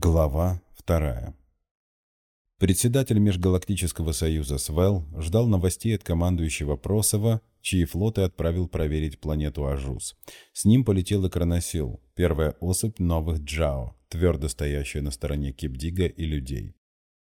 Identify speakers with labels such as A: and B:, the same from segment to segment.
A: Глава вторая. Председатель Межгалактического союза Свел ждал новостей от командующего Просова, чьи флоты отправил проверить планету Ажус. С ним полетел и Кроносил, первая особь новых Джао, твердо стоящая на стороне Кипдига и людей.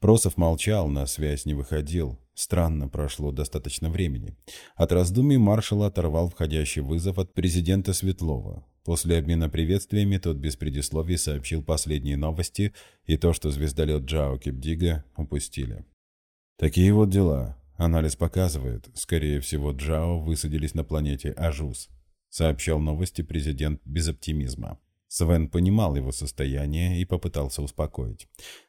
A: Просов молчал, на связь не выходил. Странно, прошло достаточно времени. От раздумий маршал оторвал входящий вызов от президента Светлова. После обмена приветствиями тот без предисловий сообщил последние новости и то, что звездолет Джао Кипдига упустили. Такие вот дела. Анализ показывает, скорее всего, Джао высадились на планете Ажус, сообщал новости президент без оптимизма. Свел понимал его состояние и попытался успокоить.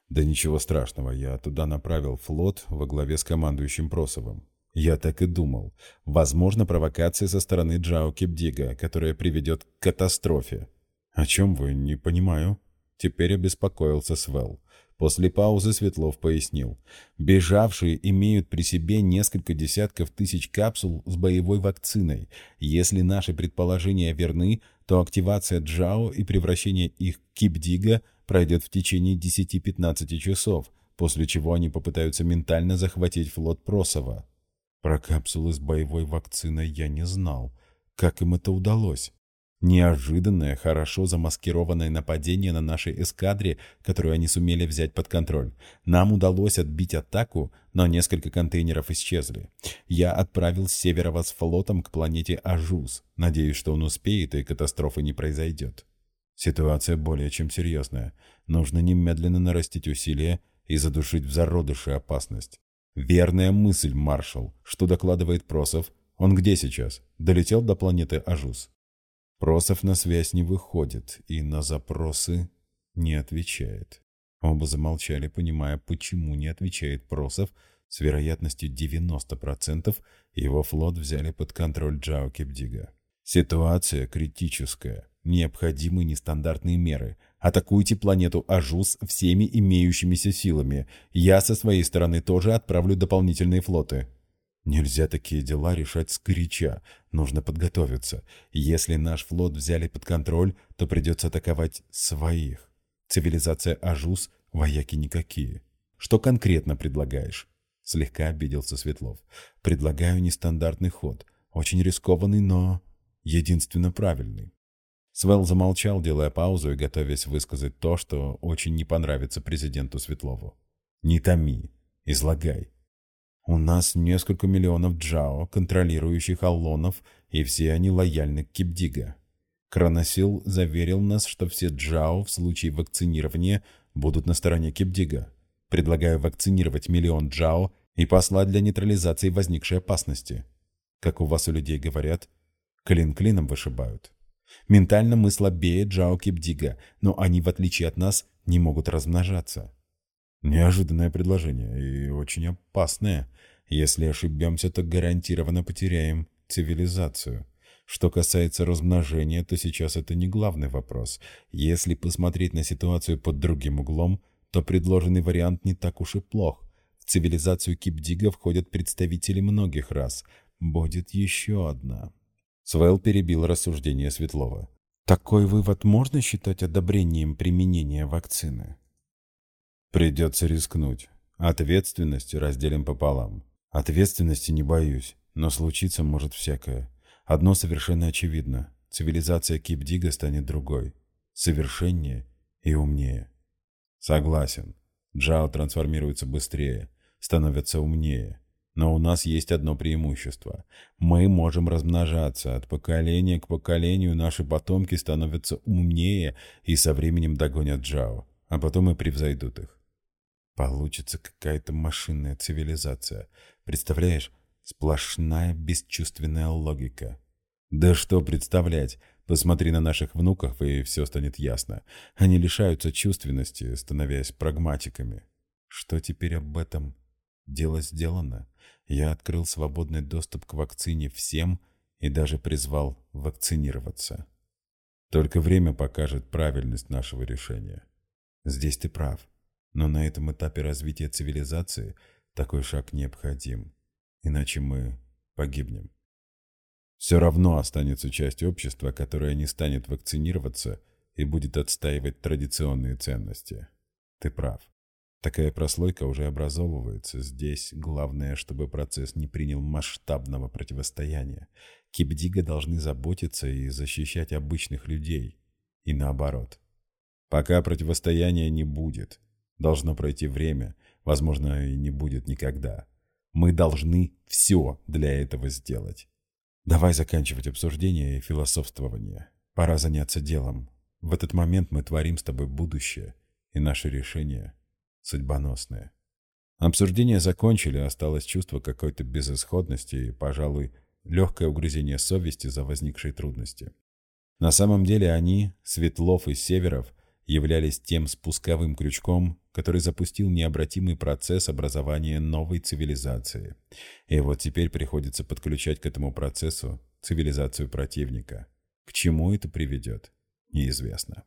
A: «Да ничего страшного, я туда направил флот во главе с командующим Просовым. Я так и думал. Возможно, провокация со стороны Джао Кипдига, которая приведет к катастрофе. О чем вы? Не понимаю. Теперь обеспокоился Свел. После паузы Светлов пояснил. Бежавшие имеют при себе несколько десятков тысяч капсул с боевой вакциной. Если наши предположения верны, то активация Джао и превращение их Кипдига пройдет в течение 10-15 часов, после чего они попытаются ментально захватить флот Просова. Про капсулы с боевой вакциной я не знал. Как им это удалось? Неожиданное, хорошо замаскированное нападение на нашей эскадре, которую они сумели взять под контроль. Нам удалось отбить атаку, но несколько контейнеров исчезли. Я отправил с севера вас флотом к планете Ажуз. Надеюсь, что он успеет и катастрофы не произойдет. Ситуация более чем серьезная. Нужно немедленно нарастить усилия и задушить в зародыше опасность. Верная мысль, маршал. Что докладывает Просов? Он где сейчас? Долетел до планеты Ажус? Просов на связь не выходит и на запросы не отвечает. Оба замолчали, понимая, почему не отвечает Просов. С вероятностью 90% его флот взяли под контроль Джао Кипдига. Ситуация критическая. Необходимы нестандартные меры. Атакуйте планету Ажус всеми имеющимися силами. Я со своей стороны тоже отправлю дополнительные флоты. Нельзя такие дела решать сгоряча. Нужно подготовиться. Если наш флот взяли под контроль, то придется атаковать своих. Цивилизация Ажус – вояки никакие. Что конкретно предлагаешь? Слегка обиделся Светлов. Предлагаю нестандартный ход. Очень рискованный, но единственно правильный. Свел замолчал, делая паузу и готовясь высказать то, что очень не понравится президенту Светлову. «Не томи, излагай. У нас несколько миллионов джао, контролирующих аллонов, и все они лояльны к Кипдига. Кроносил заверил нас, что все джао в случае вакцинирования будут на стороне Кипдига. Предлагаю вакцинировать миллион джао и послать для нейтрализации возникшей опасности. Как у вас у людей говорят, клин клином вышибают». Ментально мы слабее Джао Кипдига, но они, в отличие от нас, не могут размножаться. Неожиданное предложение и очень опасное. Если ошибемся, то гарантированно потеряем цивилизацию. Что касается размножения, то сейчас это не главный вопрос. Если посмотреть на ситуацию под другим углом, то предложенный вариант не так уж и плох. В цивилизацию Кипдига входят представители многих рас. Будет еще одна. Свел перебил рассуждение Светлова. Такой вывод можно считать одобрением применения вакцины? Придется рискнуть. Ответственность разделим пополам. Ответственности не боюсь, но случиться может всякое. Одно совершенно очевидно. Цивилизация Кипдига станет другой. Совершеннее и умнее. Согласен. Джао трансформируется быстрее, становится умнее. Но у нас есть одно преимущество. Мы можем размножаться. От поколения к поколению наши потомки становятся умнее и со временем догонят Джао. А потом и превзойдут их. Получится какая-то машинная цивилизация. Представляешь? Сплошная бесчувственная логика. Да что представлять? Посмотри на наших внуков, и все станет ясно. Они лишаются чувственности, становясь прагматиками. Что теперь об этом? Дело сделано. Я открыл свободный доступ к вакцине всем и даже призвал вакцинироваться. Только время покажет правильность нашего решения. Здесь ты прав. Но на этом этапе развития цивилизации такой шаг необходим. Иначе мы погибнем. Все равно останется часть общества, которая не станет вакцинироваться и будет отстаивать традиционные ценности. Ты прав. Такая прослойка уже образовывается. Здесь главное, чтобы процесс не принял масштабного противостояния. Кипдига должны заботиться и защищать обычных людей. И наоборот. Пока противостояния не будет, должно пройти время, возможно, и не будет никогда. Мы должны все для этого сделать. Давай заканчивать обсуждение и философствование. Пора заняться делом. В этот момент мы творим с тобой будущее, и наше решение судьбоносное. Обсуждение закончили, осталось чувство какой-то безысходности и, пожалуй, легкое угрызение совести за возникшие трудности. На самом деле они, Светлов и Северов, являлись тем спусковым крючком, который запустил необратимый процесс образования новой цивилизации. И вот теперь приходится подключать к этому процессу цивилизацию противника. К чему это приведет, неизвестно.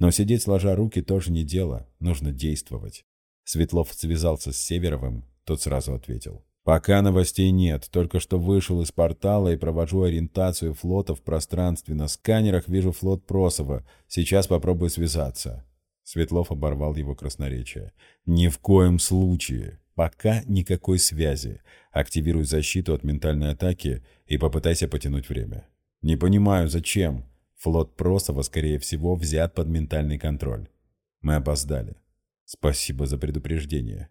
A: Но сидеть сложа руки тоже не дело, нужно действовать. Светлов связался с Северовым, тот сразу ответил. «Пока новостей нет, только что вышел из портала и провожу ориентацию флота в пространстве. На сканерах вижу флот Просова. Сейчас попробую связаться». Светлов оборвал его красноречие. «Ни в коем случае. Пока никакой связи. Активируй защиту от ментальной атаки и попытайся потянуть время». «Не понимаю, зачем?» Флот Просова, скорее всего, взят под ментальный контроль. Мы опоздали. Спасибо за предупреждение.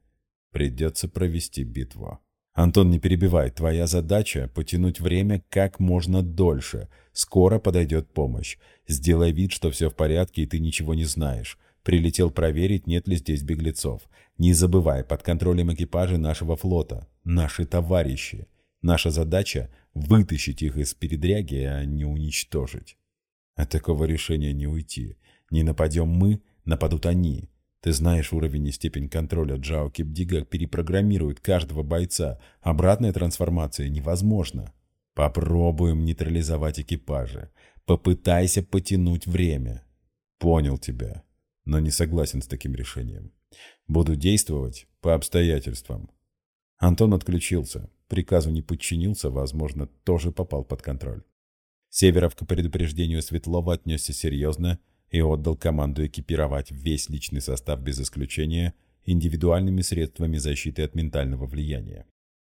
A: Придется провести битву. Антон, не перебивай. Твоя задача — потянуть время как можно дольше. Скоро подойдет помощь. Сделай вид, что все в порядке, и ты ничего не знаешь. Прилетел проверить, нет ли здесь беглецов. Не забывай, под контролем экипажа нашего флота. Наши товарищи. Наша задача — вытащить их из передряги, а не уничтожить. От такого решения не уйти. Не нападем мы, нападут они. Ты знаешь уровень и степень контроля Джао Кипдига перепрограммирует каждого бойца. Обратная трансформация невозможна. Попробуем нейтрализовать экипажи. Попытайся потянуть время. Понял тебя, но не согласен с таким решением. Буду действовать по обстоятельствам. Антон отключился. Приказу не подчинился, возможно, тоже попал под контроль. Северов к предупреждению Светлова отнесся серьезно и отдал команду экипировать весь личный состав без исключения индивидуальными средствами защиты от ментального влияния.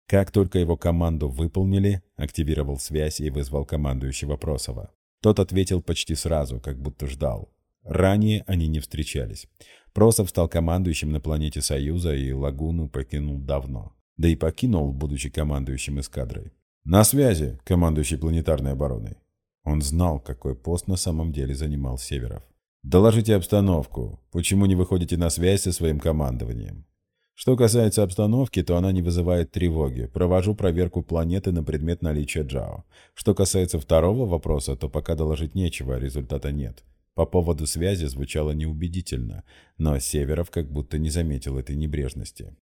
A: Как только его команду выполнили, активировал связь и вызвал командующего Просова. Тот ответил почти сразу, как будто ждал. Ранее они не встречались. Просов стал командующим на планете Союза и Лагуну покинул давно. Да и покинул, будучи командующим эскадрой. «На связи, командующий планетарной обороной», он знал, какой пост на самом деле занимал Северов. «Доложите обстановку. Почему не выходите на связь со своим командованием?» Что касается обстановки, то она не вызывает тревоги. Провожу проверку планеты на предмет наличия Джао. Что касается второго вопроса, то пока доложить нечего, результата нет. По поводу связи звучало неубедительно, но Северов как будто не заметил этой небрежности.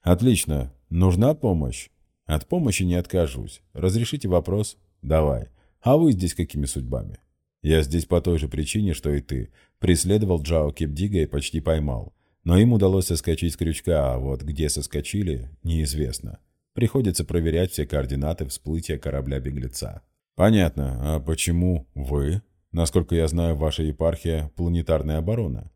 A: «Отлично. Нужна помощь?» «От помощи не откажусь. Разрешите вопрос?» «Давай. А вы здесь какими судьбами? Я здесь по той же причине, что и ты. Преследовал Джао Кипдига и почти поймал. Но им удалось соскочить с крючка, а вот где соскочили, неизвестно. Приходится проверять все координаты всплытия корабля-беглеца. Понятно. А почему вы? Насколько я знаю, ваша епархия – планетарная оборона.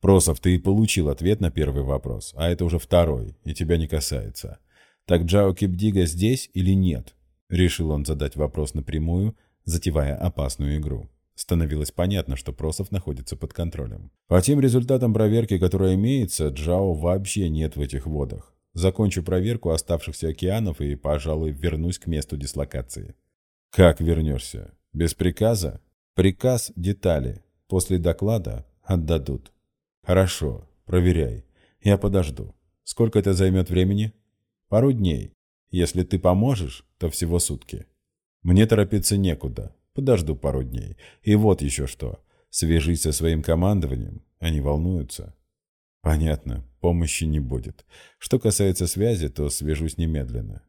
A: Просов, ты получил ответ на первый вопрос, а это уже второй, и тебя не касается. Так Джао Кипдига здесь или нет? Решил он задать вопрос напрямую, затевая опасную игру. Становилось понятно, что Просов находится под контролем. По тем результатам проверки, которая имеется, Джао вообще нет в этих водах. Закончу проверку оставшихся океанов и, пожалуй, вернусь к месту дислокации. Как вернешься? Без приказа? Приказ – детали. После доклада отдадут. Хорошо, проверяй. Я подожду. Сколько это займет времени? Пару дней. Если ты поможешь, то всего сутки. Мне торопиться некуда. Подожду пару дней. И вот еще что. Свяжись со своим командованием. Они волнуются. Понятно. Помощи не будет. Что касается связи, то свяжусь немедленно.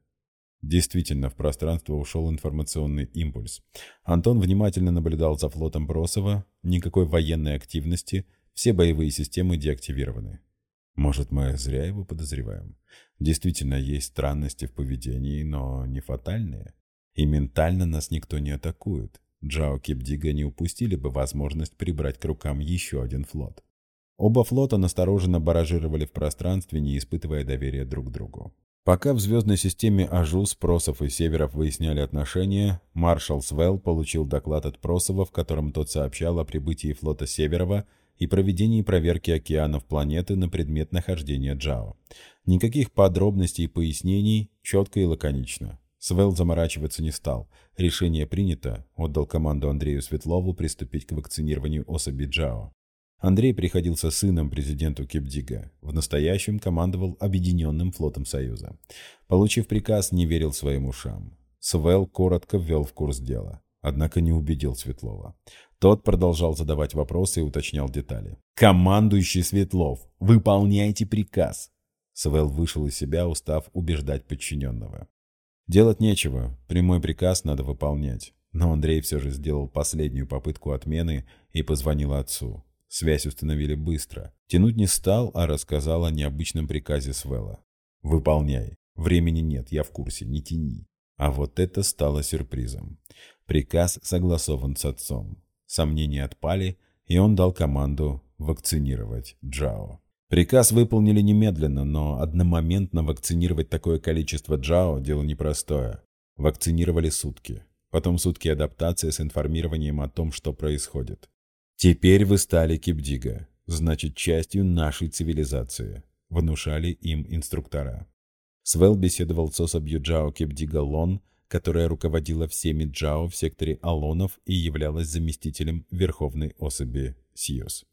A: Действительно, в пространство ушел информационный импульс. Антон внимательно наблюдал за флотом Бросова. Никакой военной активности. Все боевые системы деактивированы. Может, мы зря его подозреваем? Действительно, есть странности в поведении, но не фатальные. И ментально нас никто не атакует. Джао Кипдига не упустили бы возможность прибрать к рукам еще один флот. Оба флота настороженно барражировали в пространстве, не испытывая доверия друг к другу. Пока в звездной системе Ажус, Просов и Северов выясняли отношения, маршал Свел получил доклад от Просова, в котором тот сообщал о прибытии флота Северова и проведении проверки океанов планеты на предмет нахождения Джао. Никаких подробностей и пояснений, четко и лаконично. Свел заморачиваться не стал. Решение принято, отдал команду Андрею Светлову приступить к вакцинированию особи Джао. Андрей приходился сыном президенту Кипдига. В настоящем командовал Объединенным флотом Союза. Получив приказ, не верил своим ушам. Свел коротко ввел в курс дела. Однако не убедил Светлова. Тот продолжал задавать вопросы и уточнял детали. «Командующий Светлов, выполняйте приказ!» Свел вышел из себя, устав убеждать подчиненного. Делать нечего, прямой приказ надо выполнять. Но Андрей все же сделал последнюю попытку отмены и позвонил отцу. Связь установили быстро. Тянуть не стал, а рассказал о необычном приказе Свела. «Выполняй. Времени нет, я в курсе, не тяни». А вот это стало сюрпризом. Приказ согласован с отцом. Сомнения отпали, и он дал команду вакцинировать Джао. Приказ выполнили немедленно, но одномоментно вакцинировать такое количество Джао – дело непростое. Вакцинировали сутки. Потом сутки адаптации с информированием о том, что происходит. Теперь вы стали Кипдига, значит, частью нашей цивилизации, внушали им инструктора. Свел беседовал с особью Джао Кипдига Лон, которая руководила всеми Джао в секторе Алонов и являлась заместителем Верховной особи Сиос.